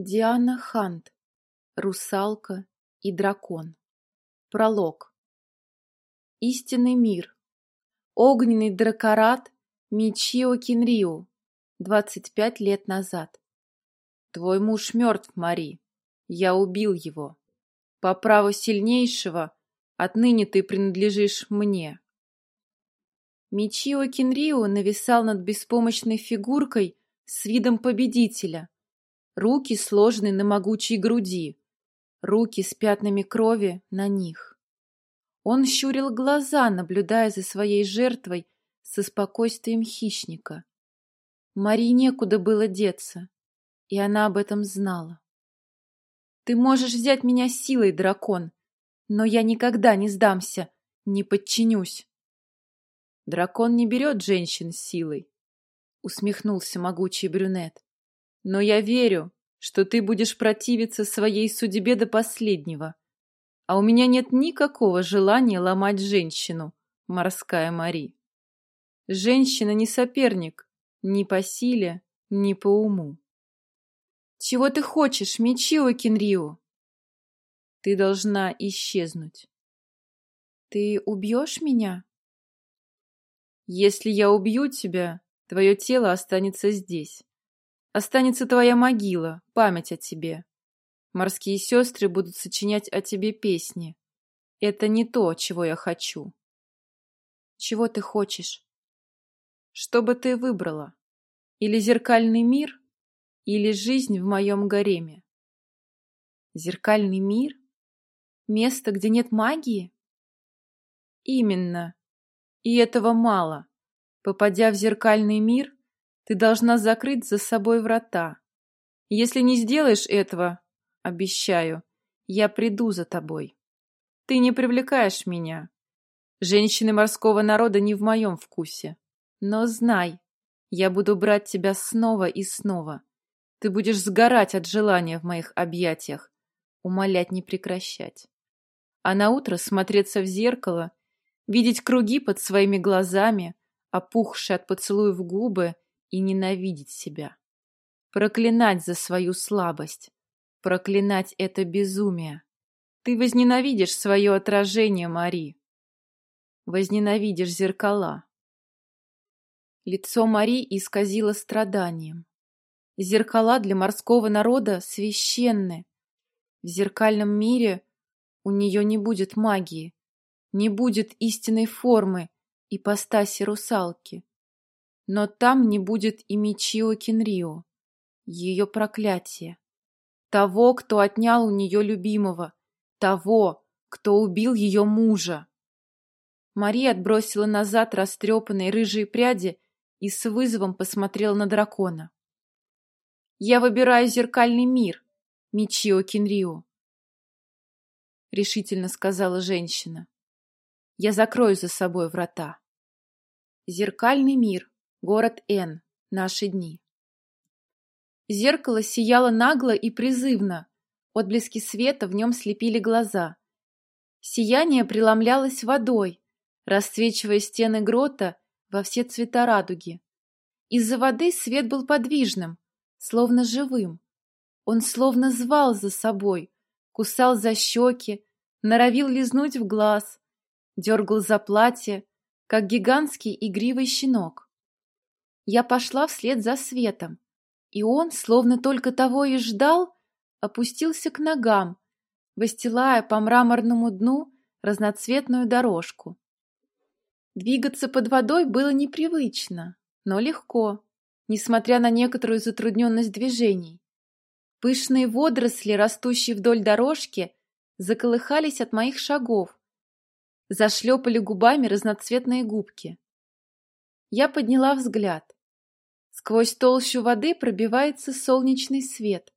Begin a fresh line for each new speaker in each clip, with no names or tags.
Диана Хант. Русалка и дракон. Пролог. Истинный мир. Огненный дракорат Мичио Кинрио. 25 лет назад. Твой муж мертв, Мари. Я убил его. По праву сильнейшего, отныне ты принадлежишь мне. Мичио Кинрио нависал над беспомощной фигуркой с видом победителя – руки сложены на могучей груди, руки с пятнами крови на них. Он щурил глаза, наблюдая за своей жертвой со спокойствием хищника. Марии некуда было деться, и она об этом знала. «Ты можешь взять меня силой, дракон, но я никогда не сдамся, не подчинюсь». «Дракон не берет женщин силой», — усмехнулся могучий брюнет. Но я верю, что ты будешь противиться своей судьбе до последнего. А у меня нет никакого желания ломать женщину, морская Мари. Женщина не соперник ни по силе, ни по уму. Чего ты хочешь, Мичио Кинрио? Ты должна исчезнуть. Ты убьешь меня? Если я убью тебя, твое тело останется здесь. Останется твоя могила, память о тебе. Морские сестры будут сочинять о тебе песни. Это не то, чего я хочу. Чего ты хочешь? Что бы ты выбрала? Или зеркальный мир, или жизнь в моем гареме? Зеркальный мир? Место, где нет магии? Именно. И этого мало. Попадя в зеркальный мир, ты должна закрыть за собой врата. Если не сделаешь этого, обещаю, я приду за тобой. Ты не привлекаешь меня. Женщины морского народа не в моем вкусе. Но знай, я буду брать тебя снова и снова. Ты будешь сгорать от желания в моих объятиях, умолять не прекращать. А на утро смотреться в зеркало, видеть круги под своими глазами, опухшие от поцелуев губы и ненавидеть себя. Проклинать за свою слабость. Проклинать это безумие. Ты возненавидишь свое отражение, Мари. Возненавидишь зеркала. Лицо Мари исказило страданием. Зеркала для морского народа священны. В зеркальном мире у нее не будет магии, не будет истинной формы, ипостаси русалки. Но там не будет и Мичио Кинрио, ее проклятие. Того, кто отнял у нее любимого. Того, кто убил ее мужа. Мария отбросила назад растрепанные рыжие пряди и с вызовом посмотрела на дракона. «Я выбираю зеркальный мир, Мичио Кинрио», — решительно сказала женщина. «Я закрою за собой врата». Зеркальный мир Город Н. Наши дни. Зеркало сияло нагло и призывно. Отблески света в нем слепили глаза. Сияние преломлялось водой, расцвечивая стены грота во все цвета радуги. Из-за воды свет был подвижным, словно живым. Он словно звал за собой, кусал за щеки, норовил лизнуть в глаз, дергал за платье, как гигантский игривый щенок. Я пошла вслед за светом, и он, словно только того и ждал, опустился к ногам, выстилая по мраморному дну разноцветную дорожку. Двигаться под водой было непривычно, но легко, несмотря на некоторую затрудненность движений. Пышные водоросли, растущие вдоль дорожки, заколыхались от моих шагов, зашлепали губами разноцветные губки. Я подняла взгляд. Сквозь толщу воды пробивается солнечный свет.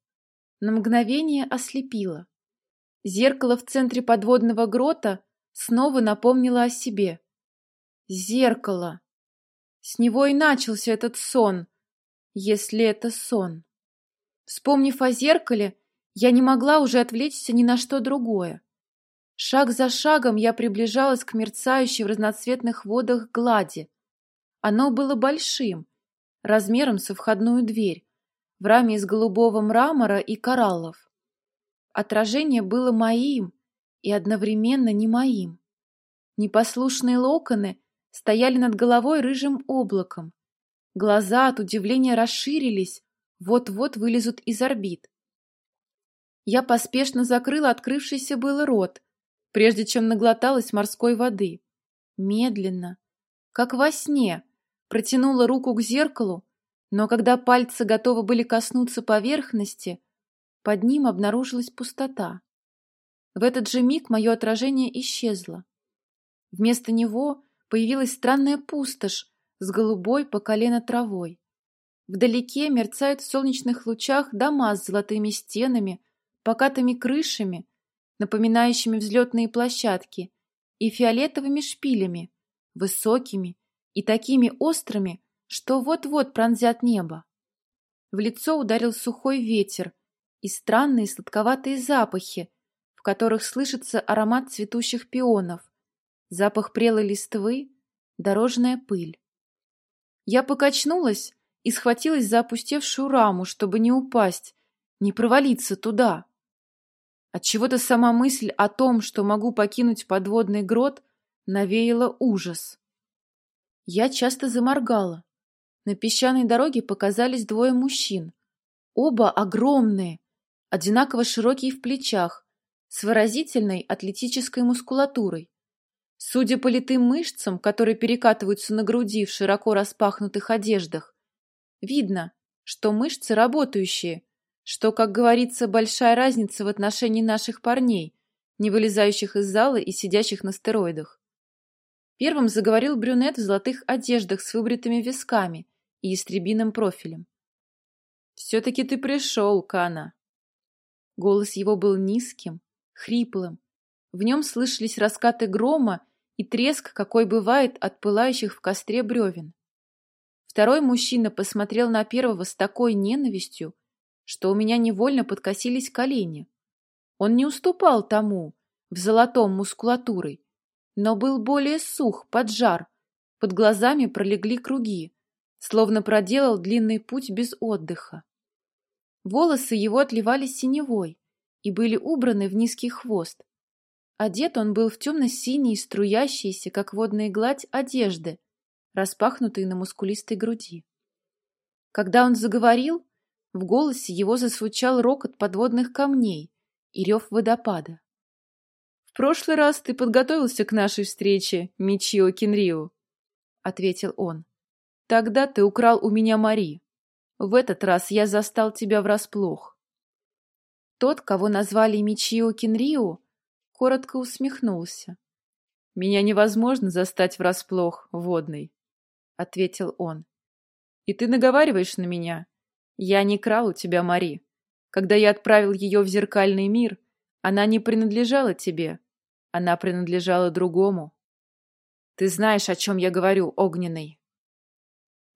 На мгновение ослепило. Зеркало в центре подводного грота снова напомнило о себе. Зеркало! С него и начался этот сон, если это сон. Вспомнив о зеркале, я не могла уже отвлечься ни на что другое. Шаг за шагом я приближалась к мерцающей в разноцветных водах глади. Оно было большим, размером со входную дверь. в раме из голубого мрамора и кораллов. Отражение было моим и одновременно не моим. Непослушные локоны стояли над головой рыжим облаком. Глаза от удивления расширились, вот-вот вылезут из орбит. Я поспешно закрыла открывшийся был рот, прежде чем наглоталась морской воды. Медленно, как во сне, протянула руку к зеркалу, но когда пальцы готовы были коснуться поверхности, под ним обнаружилась пустота. В этот же миг мое отражение исчезло. Вместо него появилась странная пустошь с голубой по колено травой. Вдалеке мерцают в солнечных лучах дома с золотыми стенами, покатыми крышами, напоминающими взлетные площадки, и фиолетовыми шпилями, высокими и такими острыми, что вот-вот пронзят небо. В лицо ударил сухой ветер и странные сладковатые запахи, в которых слышится аромат цветущих пионов, запах прелой листвы, дорожная пыль. Я покачнулась и схватилась за опустевшую раму, чтобы не упасть, не провалиться туда. Отчего-то сама мысль о том, что могу покинуть подводный грот, навеяла ужас. Я часто заморгала. На песчаной дороге показались двое мужчин. Оба огромные, одинаково широкие в плечах, с выразительной атлетической мускулатурой. Судя по литым мышцам, которые перекатываются на груди в широко распахнутых одеждах, видно, что мышцы работающие, что, как говорится, большая разница в отношении наших парней, не вылезающих из зала и сидящих на стероидах. Первым заговорил брюнет в золотых одеждах с выбритыми висками и истребиным профилем. «Все-таки ты пришел, Кана!» Голос его был низким, хриплым. В нем слышались раскаты грома и треск, какой бывает от пылающих в костре бревен. Второй мужчина посмотрел на первого с такой ненавистью, что у меня невольно подкосились колени. Он не уступал тому, в золотом мускулатурой, но был более сух, поджар, под глазами пролегли круги, словно проделал длинный путь без отдыха. Волосы его отливали синевой и были убраны в низкий хвост. Одет он был в темно-синие, струящиеся, как водная гладь, одежды, распахнутые на мускулистой груди. Когда он заговорил, в голосе его засвучал рокот подводных камней и рев водопада. «В прошлый раз ты подготовился к нашей встрече, Мичио Кинрио», — ответил он. «Тогда ты украл у меня Мари. В этот раз я застал тебя врасплох». Тот, кого назвали Мичио Кинрио, коротко усмехнулся. «Меня невозможно застать врасплох, водный», — ответил он. «И ты наговариваешь на меня?» Я не крал у тебя Мари. Когда я отправил ее в зеркальный мир, она не принадлежала тебе. Она принадлежала другому. Ты знаешь, о чем я говорю, огненный.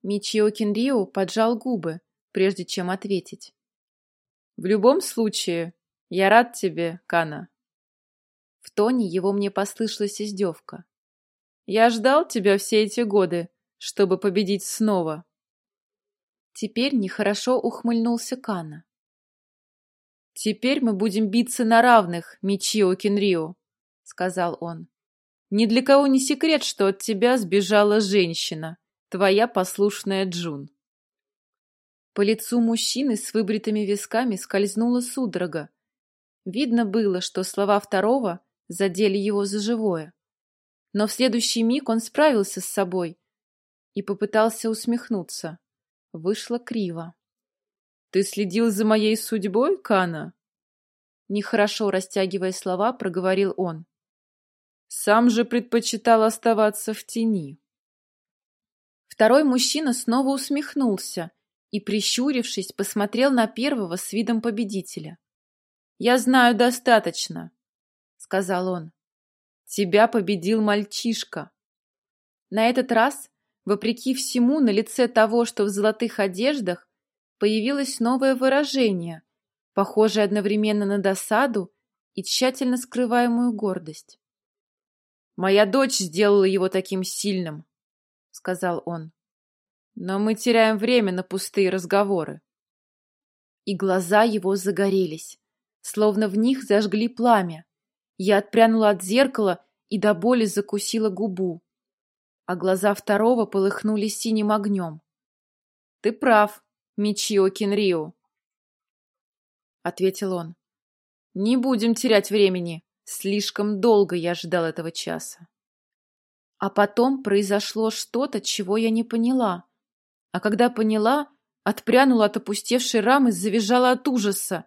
Мичио Кинрио поджал губы, прежде чем ответить. В любом случае, я рад тебе, Кана. В тоне его мне послышалась издевка. Я ждал тебя все эти годы, чтобы победить снова. Теперь нехорошо ухмыльнулся Кана. «Теперь мы будем биться на равных, Мичио Кенрио», — сказал он. «Ни для кого не секрет, что от тебя сбежала женщина, твоя послушная Джун». По лицу мужчины с выбритыми висками скользнула судорога. Видно было, что слова второго задели его за живое. Но в следующий миг он справился с собой и попытался усмехнуться. Вышло криво. «Ты следил за моей судьбой, Кана?» Нехорошо растягивая слова, проговорил он. «Сам же предпочитал оставаться в тени». Второй мужчина снова усмехнулся и, прищурившись, посмотрел на первого с видом победителя. «Я знаю достаточно», — сказал он. «Тебя победил мальчишка». На этот раз Вопреки всему, на лице того, что в золотых одеждах, появилось новое выражение, похожее одновременно на досаду и тщательно скрываемую гордость. «Моя дочь сделала его таким сильным», — сказал он. «Но мы теряем время на пустые разговоры. и глаза его загорелись, словно в них зажгли пламя. Я отпрянула от зеркала и до боли закусила губу, а глаза второго полыхнули синим огнем. — Ты прав, Мичио Кенрио, — ответил он. — Не будем терять времени. Слишком долго я ждал этого часа. А потом произошло что-то, чего я не поняла. А когда поняла, отпрянула от опустевшей рамы, завизжала от ужаса.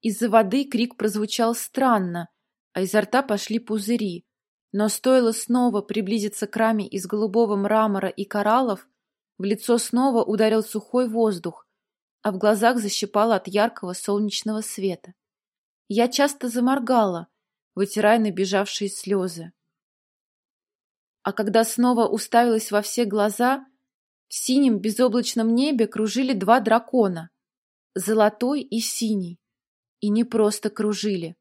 Из-за воды крик прозвучал странно, а изо рта пошли пузыри. Но стоило снова приблизиться к раме из голубого мрамора и кораллов, в лицо снова ударил сухой воздух, а в глазах защипало от яркого солнечного света. Я часто заморгала, вытирая набежавшие слезы. А когда снова уставилась во все глаза, в синем безоблачном небе кружили два дракона — золотой и синий. И не просто кружили,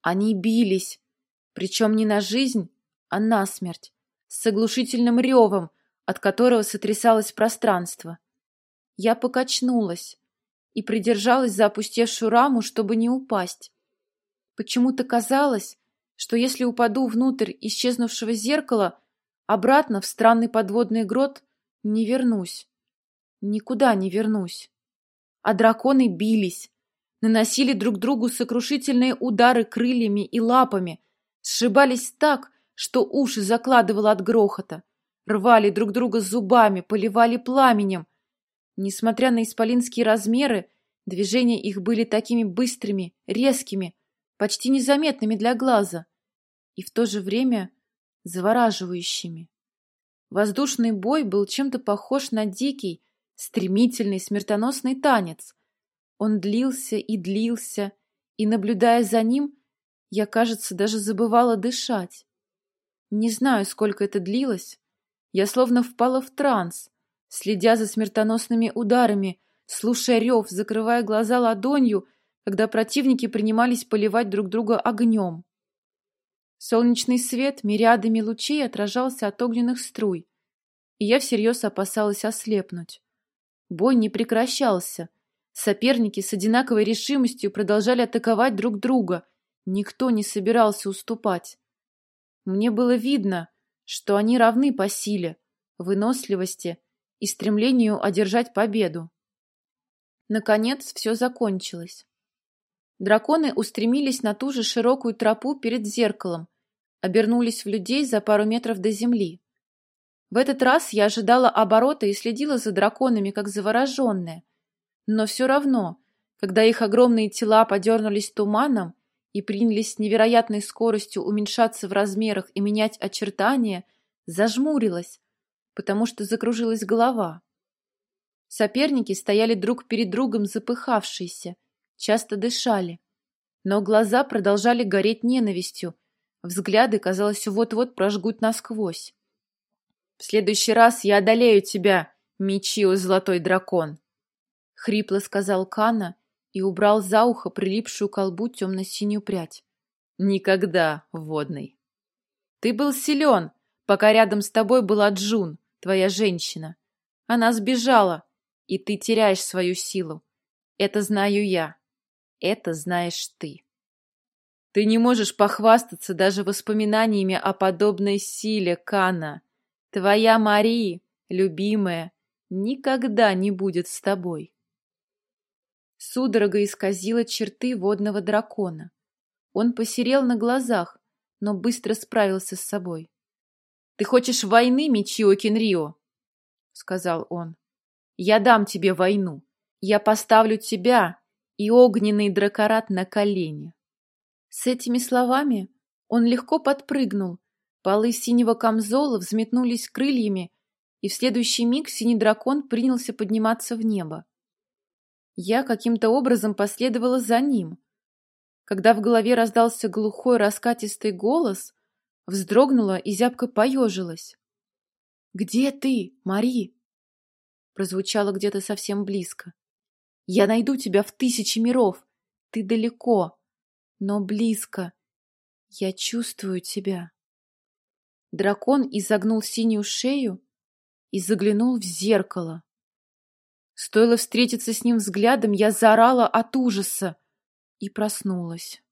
они бились, причем не на жизнь, а на смерть, с оглушительным ревом, от которого сотрясалось пространство. Я покачнулась и придержалась за опустевшую раму, чтобы не упасть. Почему-то казалось, что если упаду внутрь исчезнувшего зеркала, обратно в странный подводный грот не вернусь. Никуда не вернусь. А драконы бились, наносили друг другу сокрушительные удары крыльями и лапами, сшибались так, что уши закладывало от грохота, рвали друг друга зубами, поливали пламенем. Несмотря на исполинские размеры, движения их были такими быстрыми, резкими, почти незаметными для глаза и в то же время завораживающими. Воздушный бой был чем-то похож на дикий, стремительный, смертоносный танец. Он длился и длился, и, наблюдая за ним, я, кажется, даже забывала дышать. Не знаю, сколько это длилось. Я словно впала в транс, следя за смертоносными ударами, слушая рев, закрывая глаза ладонью — когда противники принимались поливать друг друга огнем. Солнечный свет мириадами лучей отражался от огненных струй, и я всерьез опасалась ослепнуть. Бой не прекращался. Соперники с одинаковой решимостью продолжали атаковать друг друга. Никто не собирался уступать. Мне было видно, что они равны по силе, выносливости и стремлению одержать победу. Наконец все закончилось. Драконы устремились на ту же широкую тропу перед зеркалом, обернулись в людей за пару метров до земли. В этот раз я ожидала оборота и следила за драконами, как завороженная. Но все равно, когда их огромные тела подернулись туманом и принялись с невероятной скоростью уменьшаться в размерах и менять очертания, зажмурилась, потому что закружилась голова. Соперники стояли друг перед другом запыхавшиеся, часто дышали. Но глаза продолжали гореть ненавистью, взгляды, казалось, вот-вот прожгут насквозь. «В следующий раз я одолею тебя, Мичио Золотой Дракон!» — хрипло сказал Кана и убрал за ухо прилипшую к колбу темно-синюю прядь. «Никогда, водный!» «Ты был силен, пока рядом с тобой была Джун, твоя женщина. Она сбежала, и ты теряешь свою силу. Это знаю я. Это знаешь ты. Ты не можешь похвастаться даже воспоминаниями о подобной силе, Кана. Твоя Мари, любимая, никогда не будет с тобой. Судорога исказила черты водного дракона. Он посерел на глазах, но быстро справился с собой. — Ты хочешь войны, Мичио Кенрио? — сказал он. — Я дам тебе войну. Я поставлю тебя и огненный дракорат на колени. С этими словами он легко подпрыгнул, полы синего камзола взметнулись крыльями, и в следующий миг синий дракон принялся подниматься в небо. Я каким-то образом последовала за ним. Когда в голове раздался глухой раскатистый голос, вздрогнула и зябко поежилась. «Где ты, Мари?» прозвучало где-то совсем близко. Я найду тебя в тысячи миров. Ты далеко, но близко. Я чувствую тебя. Дракон изогнул синюю шею и заглянул в зеркало. Стоило встретиться с ним взглядом, я заорала от ужаса и проснулась.